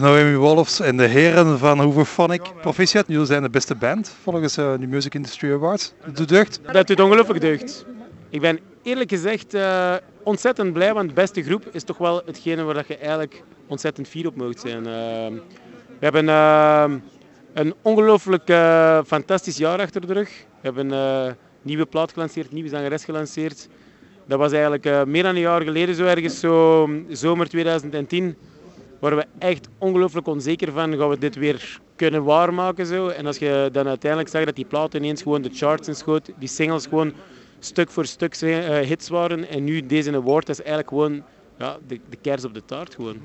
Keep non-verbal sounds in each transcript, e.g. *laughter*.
Noemi Wolfs en de heren van Hooverphonic Proficiat. Jullie zijn de beste band volgens uh, de Music Industry Awards. Dat doet deugd? Dat doet ongelooflijk deugd. Ik ben eerlijk gezegd uh, ontzettend blij, want de beste groep is toch wel hetgene waar je eigenlijk ontzettend fier op mag zijn. Uh, we hebben een ongelooflijk fantastisch jaar achter de rug. We hebben een nieuwe plaat gelanceerd, nieuwe zangeres gelanceerd. Dat was eigenlijk meer dan een jaar geleden, zo ergens zo zomer 2010 waren we echt ongelooflijk onzeker van, gaan we dit weer kunnen waarmaken zo. En als je dan uiteindelijk zag dat die plaat ineens gewoon de charts inschoot, die singles gewoon stuk voor stuk uh, hits waren en nu deze award, is eigenlijk gewoon ja, de, de kers op de taart gewoon.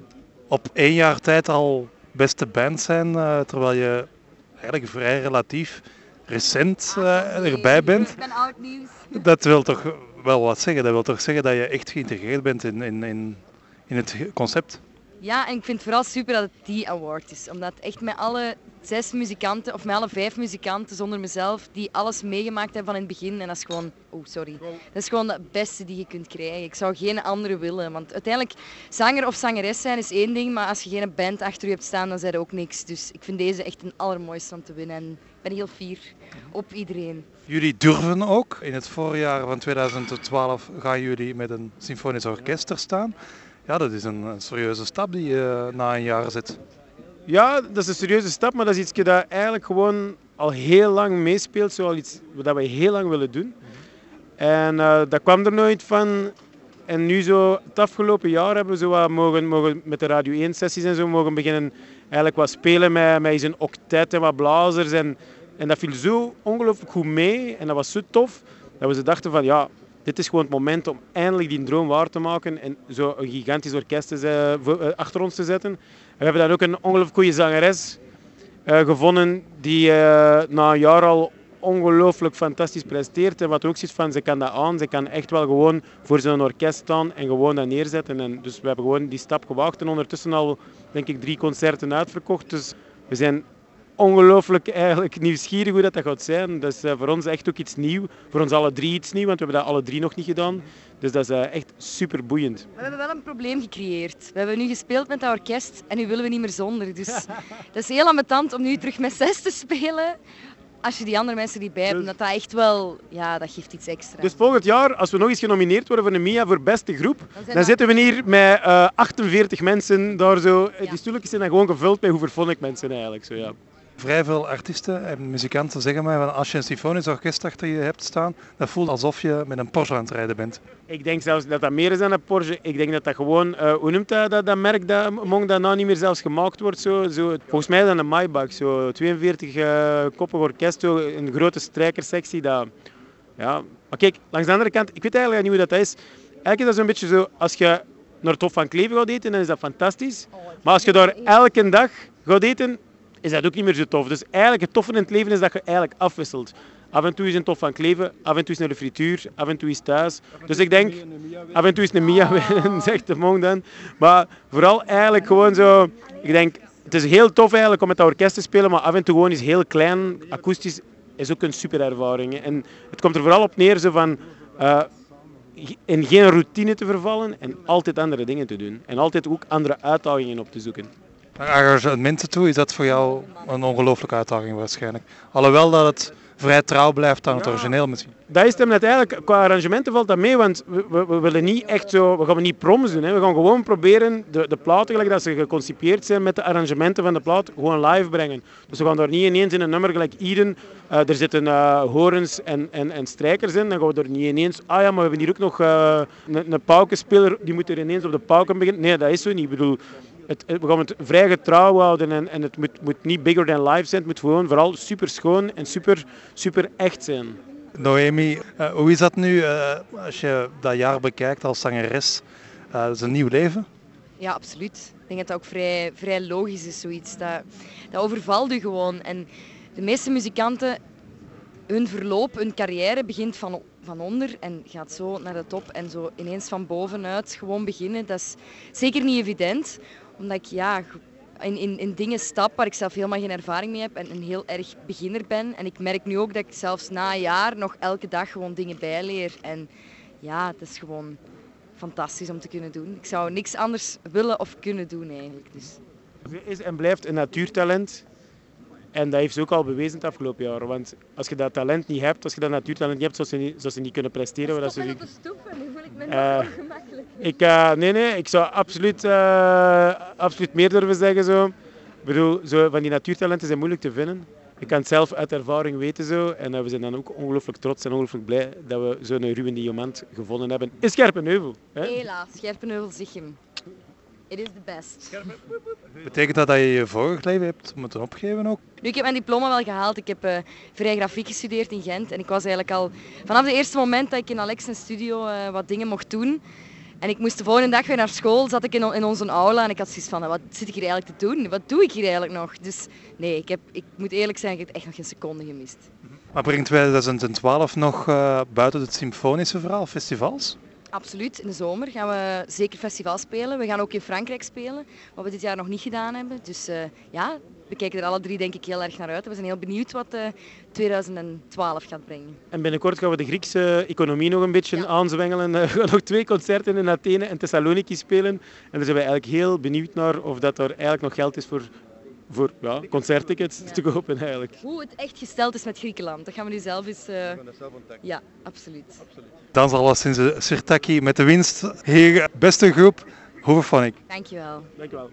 Op één jaar tijd al beste band zijn, uh, terwijl je eigenlijk vrij relatief recent uh, erbij bent. Ik ben oud nieuws. Dat wil toch wel wat zeggen. Dat wil toch zeggen dat je echt geïntegreerd bent in, in, in, in het concept. Ja, en ik vind het vooral super dat het die award is. Omdat echt met alle zes muzikanten, of met alle vijf muzikanten zonder mezelf, die alles meegemaakt hebben van in het begin. En dat is gewoon, oh sorry, dat is gewoon het beste die je kunt krijgen. Ik zou geen andere willen. Want uiteindelijk, zanger of zangeres zijn is één ding, maar als je geen band achter je hebt staan, dan zijn er ook niks. Dus ik vind deze echt een allermooiste om te winnen. En ik ben heel fier op iedereen. Jullie durven ook. In het voorjaar van 2012 gaan jullie met een symfonisch orkest staan. Ja, dat is een, serieuze stap die je na een jaar zet. Ja, dat is een serieuze stap, maar dat is iets dat eigenlijk gewoon al heel lang meespeelt. Zoals iets wat we heel lang willen doen. En uh, dat kwam er nooit van. En nu zo, het afgelopen jaar hebben we zo wat mogen, mogen met de Radio 1 sessies en zo mogen beginnen eigenlijk wat spelen met, met een octet en wat blazers. En, en dat viel zo ongelooflijk goed mee en dat was zo tof dat we ze dachten van ja, dit is gewoon het moment om eindelijk die droom waar te maken en zo een gigantisch orkest eh, achter ons te zetten. we hebben dan ook een ongelooflijk goede zangeres uh, gevonden die uh, na een jaar al ongelooflijk fantastisch presteert. En wat ook ziet van, ze kan dat aan, ze kan echt wel gewoon voor zo'n orkest staan en gewoon dat neerzetten. En dus we hebben gewoon die stap gewaagd en ondertussen al, denk ik, drie concerten uitverkocht. Dus we zijn ongelooflijk eigenlijk nieuwsgierig hoe dat, dat gaat zijn. Dat is uh, voor ons echt ook iets nieuw. Voor ons alle drie iets nieuw, want we hebben dat alle drie nog niet gedaan. Dus dat is uh, echt super boeiend. We hebben wel een probleem gecreëerd. We hebben nu gespeeld met dat orkest en nu willen we niet meer zonder. Dus *laughs* dat is heel ambetant om nu terug met zes te spelen. Als je die andere mensen niet bij hebt, dus... dat dat echt wel, ja, dat geeft iets extra. Dus volgend jaar, als we nog eens genomineerd worden voor de MIA voor beste groep, dan, dan zitten we hier met uh, 48 mensen daar zo. Ja. Die stoeltjes zijn dan gewoon gevuld met hoeveel ik mensen eigenlijk. Zo, ja vrij veel artiesten en muzikanten zeggen mij van als je een symfonisch orkest achter je hebt staan, dat voelt alsof je met een Porsche aan het rijden bent. Ik denk zelfs dat dat meer is dan een Porsche. Ik denk dat dat gewoon, uh, hoe noemt dat, dat, merk dat Mong dat nou niet meer zelfs gemaakt wordt? Zo, zo, volgens mij is dat een Maybach, zo 42 uh, koppig orkest, zo, een grote strijkersectie. Dat, ja. Maar kijk, langs de andere kant, ik weet eigenlijk niet hoe dat is. Eigenlijk is dat zo'n beetje zo, als je naar het Hof van Kleven gaat eten, dan is dat fantastisch. Maar als je daar elke dag gaat eten, is dat ook niet meer zo tof. Dus eigenlijk het toffe in het leven is dat je eigenlijk afwisselt. Af en toe is een tof van kleven, af en toe is naar de frituur, af en toe is thuis. Dus ik denk, af en toe is een Mia *laughs* zegt de mong dan. Maar vooral eigenlijk gewoon zo, ik denk, het is heel tof eigenlijk om met dat orkest te spelen, maar af en toe gewoon is heel klein, akoestisch, is ook een super ervaring. En het komt er vooral op neer zo van, uh, in geen routine te vervallen en altijd andere dingen te doen. En altijd ook andere uitdagingen op te zoeken. Naar arrangementen toe is dat voor jou een ongelooflijke uitdaging waarschijnlijk. Alhoewel dat het vrij trouw blijft aan het origineel misschien. Dat is het net eigenlijk. Qua arrangementen valt dat mee, want we, we, willen niet echt zo, we gaan niet proms doen. Hè. We gaan gewoon proberen de, de platen, gelijk dat ze geconcipeerd zijn met de arrangementen van de plaat, gewoon live brengen. Dus we gaan daar niet ineens in een nummer gelijk Eden, uh, er zitten uh, horens en, en, en strijkers in, dan gaan we er niet ineens, ah ja, maar we hebben hier ook nog uh, een, een paukenspeler, die moet er ineens op de pauken beginnen. Nee, dat is zo niet. Ik bedoel, het, we gaan het vrij getrouw houden en, en het moet, moet, niet bigger than life zijn. Het moet gewoon vooral super schoon en super, super echt zijn. Noemi, uh, hoe is dat nu uh, als je dat jaar bekijkt als zangeres? Uh, is een nieuw leven? Ja, absoluut. Ik denk dat dat ook vrij, vrij logisch is, zoiets. Dat, dat overvalt je gewoon. En de meeste muzikanten, hun verloop, hun carrière begint van, van onder en gaat zo naar de top en zo ineens van bovenuit gewoon beginnen. Dat is zeker niet evident omdat ik ja, in, in, in dingen stap waar ik zelf helemaal geen ervaring mee heb en een heel erg beginner ben. En ik merk nu ook dat ik zelfs na een jaar nog elke dag gewoon dingen bijleer. En ja, het is gewoon fantastisch om te kunnen doen. Ik zou niks anders willen of kunnen doen eigenlijk. Dus. Ze is en blijft een natuurtalent. En dat heeft ze ook al bewezen het afgelopen jaar. Want als je dat talent niet hebt, als je dat natuurtalent niet hebt, zou ze niet, zou ze niet kunnen presteren. dat ze... te stoepen, nu voel ik me ongemakkelijk. Ik, eh, nee, nee, ik zou absoluut, eh, absoluut meer durven zeggen. Zo. Ik bedoel, zo, van die natuurtalenten zijn moeilijk te vinden. Ik kan het zelf uit ervaring weten zo. En eh, we zijn dan ook ongelooflijk trots en ongelooflijk blij dat we zo'n Ruben Diamant gevonden hebben in Scherpenheuvel. Hè? Helaas, Scherpenheuvel Zichem. It is the best. Betekent dat dat je je vorig leven hebt moeten opgeven ook? Nu, ik heb mijn diploma wel gehaald. Ik heb eh vrij grafiek gestudeerd in Gent. En ik was eigenlijk al vanaf het eerste moment dat ik in Alex een studio eh, wat dingen mocht doen. En ik moest de volgende dag weer naar school, zat ik in, in onze aula en ik had zoiets van, wat zit ik hier eigenlijk te doen? Wat doe ik hier eigenlijk nog? Dus nee, ik, heb, ik moet eerlijk zijn, ik heb echt nog geen seconde gemist. Maar brengt 2012 nog eh, buiten het symfonische verhaal festivals? Absoluut, in de zomer gaan we zeker festival spelen. We gaan ook in Frankrijk spelen, wat we dit jaar nog niet gedaan hebben. Dus eh, ja, we kijken er alle drie denk ik heel erg naar uit. We zijn heel benieuwd wat eh 2012 gaat brengen. En binnenkort gaan we de Griekse economie nog een beetje Ja. aanzwengelen. Eh, *laughs* We gaan nog twee concerten in Athene en Thessaloniki spelen. En daar zijn we eigenlijk heel benieuwd naar of dat er eigenlijk nog geld is voor, voor ja, concerttickets te kopen eigenlijk. Hoe het echt gesteld is met Griekenland, dat gaan we nu zelf eens... eh, Ja, absoluut. Dan zal wel sinds de Sirtaki met de winst. Hier, beste groep, Hoeveel van ik. Dankjewel. Dank je wel.